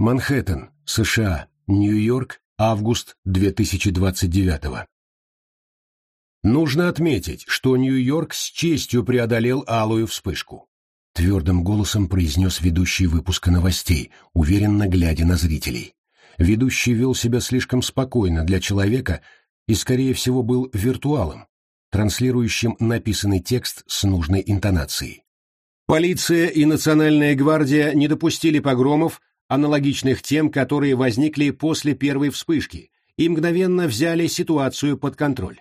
Манхэттен, США, Нью-Йорк, август 2029 Нужно отметить, что Нью-Йорк с честью преодолел алую вспышку. Твердым голосом произнес ведущий выпуска новостей, уверенно глядя на зрителей. Ведущий вел себя слишком спокойно для человека и, скорее всего, был виртуалом, транслирующим написанный текст с нужной интонацией. Полиция и Национальная гвардия не допустили погромов, аналогичных тем, которые возникли после первой вспышки, и мгновенно взяли ситуацию под контроль.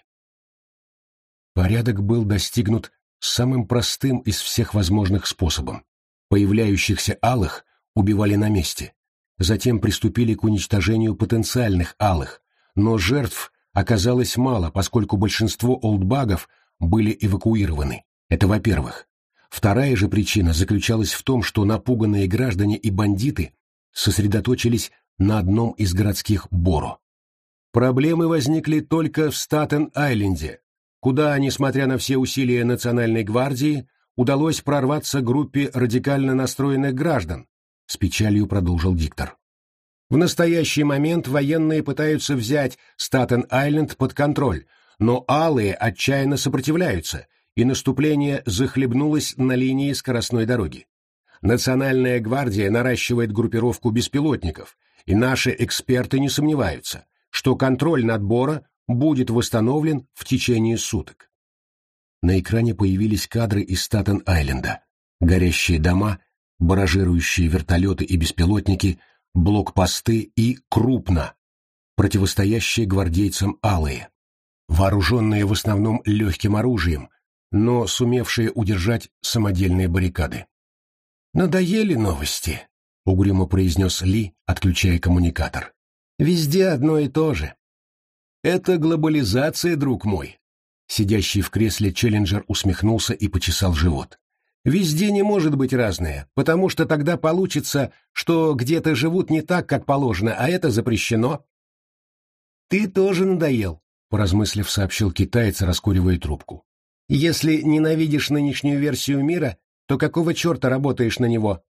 Порядок был достигнут самым простым из всех возможных способом. Появляющихся алых убивали на месте. Затем приступили к уничтожению потенциальных алых, но жертв оказалось мало, поскольку большинство олдбагов были эвакуированы. Это во-первых. Вторая же причина заключалась в том, что напуганные граждане и бандиты сосредоточились на одном из городских Боро. Проблемы возникли только в Статен-Айленде, куда, несмотря на все усилия Национальной гвардии, удалось прорваться группе радикально настроенных граждан, с печалью продолжил диктор. В настоящий момент военные пытаются взять Статен-Айленд под контроль, но алые отчаянно сопротивляются, и наступление захлебнулось на линии скоростной дороги. Национальная гвардия наращивает группировку беспилотников, и наши эксперты не сомневаются, что контроль над Бора будет восстановлен в течение суток. На экране появились кадры из Статен-Айленда. Горящие дома, баражирующие вертолеты и беспилотники, блокпосты и крупно, противостоящие гвардейцам алые, вооруженные в основном легким оружием, но сумевшие удержать самодельные баррикады. «Надоели новости», — угрюмо произнес Ли, отключая коммуникатор. «Везде одно и то же. Это глобализация, друг мой. Сидящий в кресле Челленджер усмехнулся и почесал живот. Везде не может быть разное, потому что тогда получится, что где-то живут не так, как положено, а это запрещено. Ты тоже надоел, поразмыслив, сообщил китаец, раскуривая трубку. Если ненавидишь нынешнюю версию мира, то какого черта работаешь на него?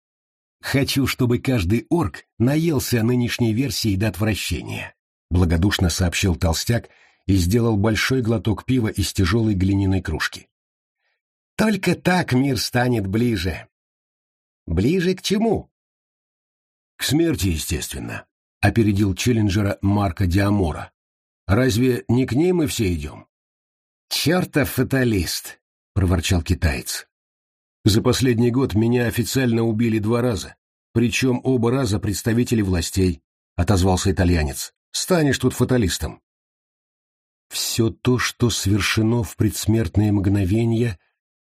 Хочу, чтобы каждый орк наелся нынешней версией до отвращения. — благодушно сообщил толстяк и сделал большой глоток пива из тяжелой глиняной кружки. «Только так мир станет ближе». «Ближе к чему?» «К смерти, естественно», — опередил челленджера Марка Диамора. «Разве не к ней мы все идем?» «Чертов фаталист», — проворчал китаец. «За последний год меня официально убили два раза, причем оба раза представители властей», — отозвался итальянец. Станешь тут фаталистом. Все то, что свершено в предсмертные мгновения,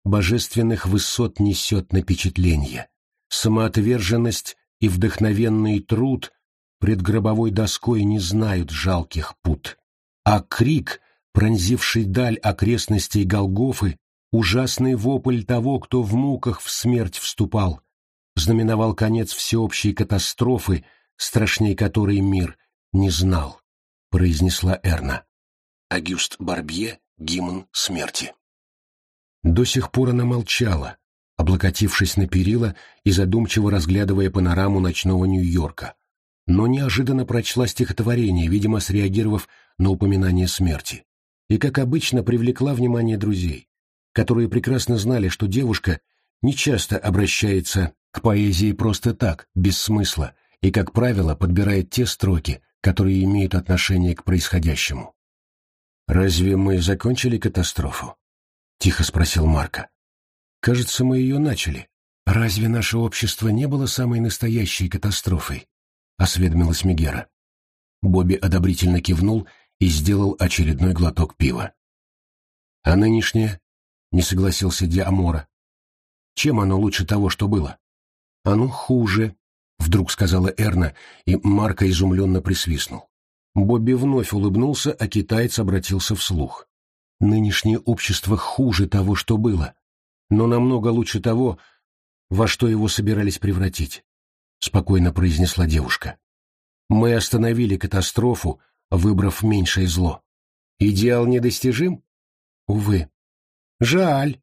божественных высот несет напечатление. Самоотверженность и вдохновенный труд пред гробовой доской не знают жалких пут. А крик, пронзивший даль окрестностей Голгофы, ужасный вопль того, кто в муках в смерть вступал, знаменовал конец всеобщей катастрофы, страшней которой мир не знал», — произнесла Эрна. Агюст Барбье, гимн смерти. До сих пор она молчала, облокотившись на перила и задумчиво разглядывая панораму ночного Нью-Йорка, но неожиданно прочла стихотворение, видимо, среагировав на упоминание смерти, и, как обычно, привлекла внимание друзей, которые прекрасно знали, что девушка нечасто обращается к поэзии просто так, без смысла, и, как правило, подбирает те строки, которые имеют отношение к происходящему. «Разве мы закончили катастрофу?» — тихо спросил Марка. «Кажется, мы ее начали. Разве наше общество не было самой настоящей катастрофой?» — осведомилась Мегера. Бобби одобрительно кивнул и сделал очередной глоток пива. «А нынешнее?» — не согласился Диамора. «Чем оно лучше того, что было?» «Оно хуже», вдруг сказала Эрна, и Марко изумленно присвистнул. Бобби вновь улыбнулся, а китаец обратился вслух. «Нынешнее общество хуже того, что было, но намного лучше того, во что его собирались превратить», — спокойно произнесла девушка. «Мы остановили катастрофу, выбрав меньшее зло. Идеал недостижим? Увы. Жаль.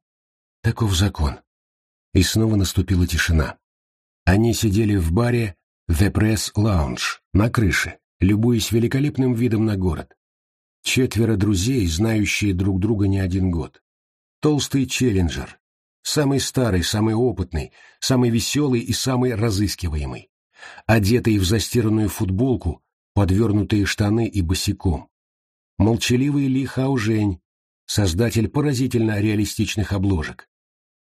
Таков закон». И снова наступила тишина. Они сидели в баре, The Press Lounge, на крыше, любуясь великолепным видом на город. Четверо друзей, знающие друг друга не один год. Толстый челленджер, самый старый, самый опытный, самый веселый и самый разыскиваемый. Одетый в застиранную футболку, подвернутые штаны и босиком. Молчаливый Ли Хаужень, создатель поразительно реалистичных обложек.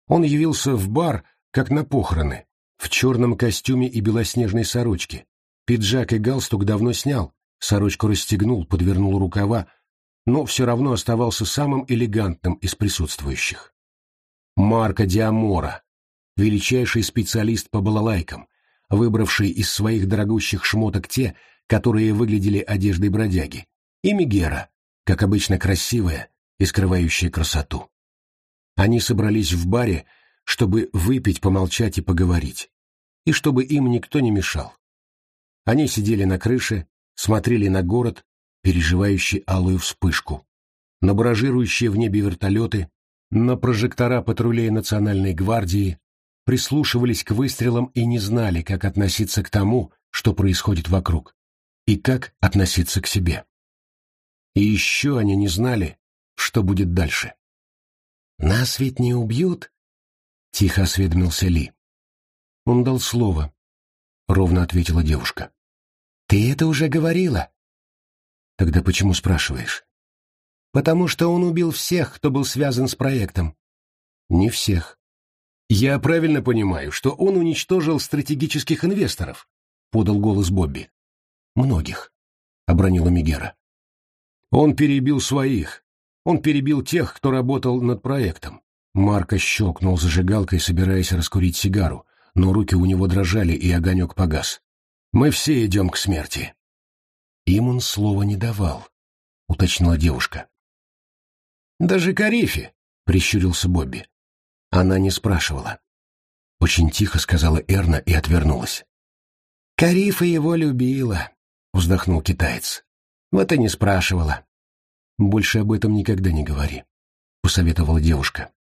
Он явился в бар, как на похороны, в черном костюме и белоснежной сорочке. Пиджак и галстук давно снял, сорочку расстегнул, подвернул рукава, но все равно оставался самым элегантным из присутствующих. Марко Диамора, величайший специалист по балалайкам, выбравший из своих дорогущих шмоток те, которые выглядели одеждой бродяги, и Мегера, как обычно красивая и скрывающая красоту. Они собрались в баре, чтобы выпить, помолчать и поговорить, и чтобы им никто не мешал. Они сидели на крыше, смотрели на город, переживающий алую вспышку, на баражирующие в небе вертолеты, на прожектора патрулей Национальной гвардии, прислушивались к выстрелам и не знали, как относиться к тому, что происходит вокруг, и как относиться к себе. И еще они не знали, что будет дальше. «Нас ведь не убьют?» — тихо осведомился Ли. Он дал слово, — ровно ответила девушка. «Ты это уже говорила?» «Тогда почему спрашиваешь?» «Потому что он убил всех, кто был связан с проектом». «Не всех». «Я правильно понимаю, что он уничтожил стратегических инвесторов?» — подал голос Бобби. «Многих», — обронила Мигера. «Он перебил своих. Он перебил тех, кто работал над проектом». Марко щелкнул зажигалкой, собираясь раскурить сигару, но руки у него дрожали, и огонек погас. «Мы все идем к смерти». Им он слова не давал, — уточнила девушка. «Даже Карифи», — прищурился Бобби. Она не спрашивала. Очень тихо сказала Эрна и отвернулась. «Карифа его любила», — вздохнул китаец. «Вот и не спрашивала». «Больше об этом никогда не говори», — посоветовала девушка.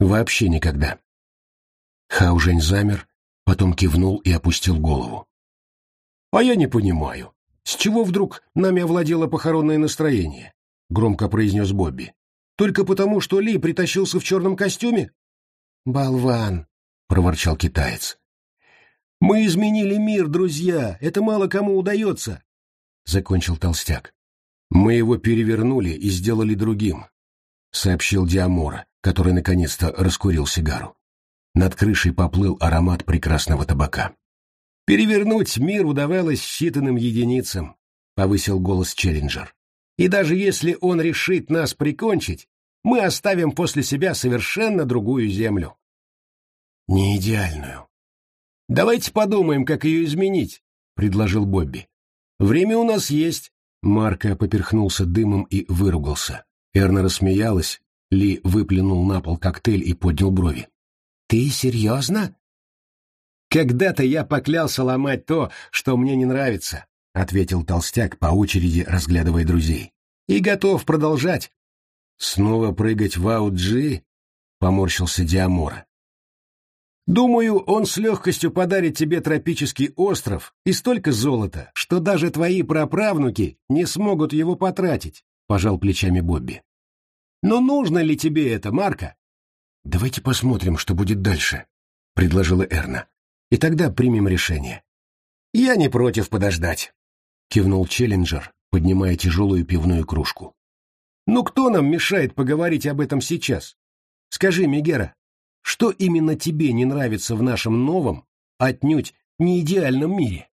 «Вообще никогда». Хаужень замер, потом кивнул и опустил голову. «А я не понимаю, с чего вдруг нами овладело похоронное настроение?» — громко произнес Бобби. «Только потому, что Ли притащился в черном костюме?» «Болван!» — проворчал китаец. «Мы изменили мир, друзья! Это мало кому удается!» — закончил толстяк. «Мы его перевернули и сделали другим», — сообщил Диамора, который наконец-то раскурил сигару. Над крышей поплыл аромат прекрасного табака. «Перевернуть мир удавалось считанным единицам», — повысил голос Челленджер. «И даже если он решит нас прикончить, мы оставим после себя совершенно другую землю». «Не идеальную». «Давайте подумаем, как ее изменить», — предложил Бобби. «Время у нас есть». Марко поперхнулся дымом и выругался. Эрна рассмеялась, Ли выплюнул на пол коктейль и поднял брови. «Ты серьезно?» «Когда-то я поклялся ломать то, что мне не нравится», — ответил толстяк, по очереди разглядывая друзей. «И готов продолжать». «Снова прыгать в ауджи?» — поморщился Диамора. «Думаю, он с легкостью подарит тебе тропический остров и столько золота, что даже твои праправнуки не смогут его потратить», — пожал плечами Бобби. «Но нужно ли тебе это, Марка?» «Давайте посмотрим, что будет дальше», — предложила Эрна. «И тогда примем решение». «Я не против подождать», — кивнул Челленджер, поднимая тяжелую пивную кружку. «Ну кто нам мешает поговорить об этом сейчас? Скажи, Мегера, что именно тебе не нравится в нашем новом, отнюдь не идеальном мире?»